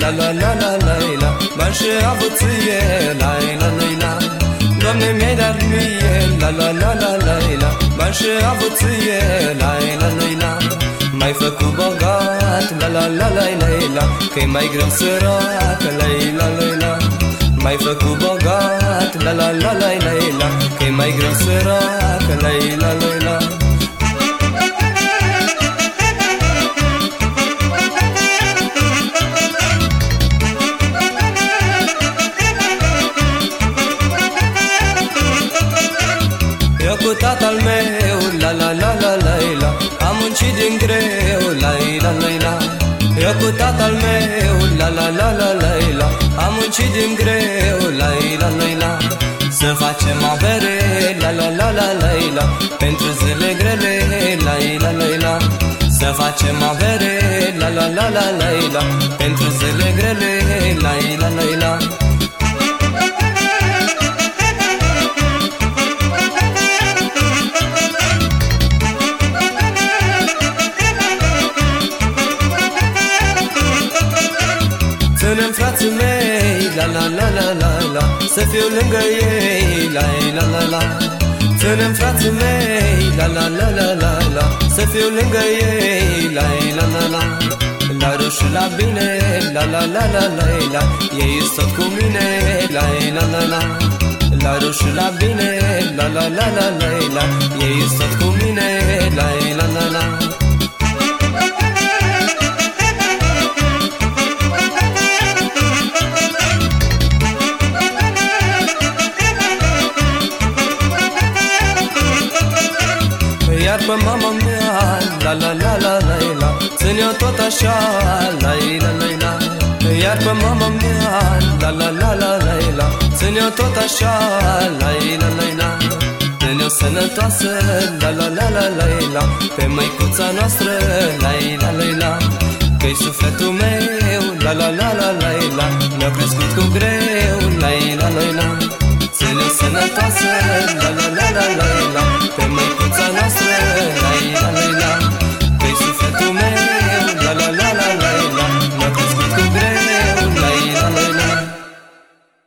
la la la la la la Bani și avuție, la la la la Doamne mi-ai dat mie, la la la la la la Bani și avuție, la la la la mai făcut bogat, la la la la la la Că-i mai greu sărac, la la la la Mai făcut bogat, la la la la la la Că-i mai greu sărac, la la la la Eu cu tatăl meu, la la la la la la Am muncit din greu, la la la la Eu cu tatăl meu, la la la la la la Am muncit din greu, la la la la Să facem avere, la la la la la la Pentru zile grele, la la la la Să facem avere, la la la la la la Pentru zile grele, la la la la Ținem frații mei, la la la la la la Să fiu lângă ei, la la la la Ținem frații mei, la la la la la la Să fiu lângă ei, la la la la La rău și la bine, la la la la la la Ei sunt cu mine, la la la la La rău și la bine, la la la la la la Ei sunt cu mine, la la la la Iar pe mama mea, la la la la la la Țin eu tot așa, la la la la Iar pe mama mea, la la la la la la Țin eu tot așa, la la la la Țin eu sănătoasă, la la la la la la Pe măicuța noastră, la la la la Că-i sufletul meu, la la la la la la Mi-a crescut cu greu, la la la la Țin eu sănătoasă, la la la la la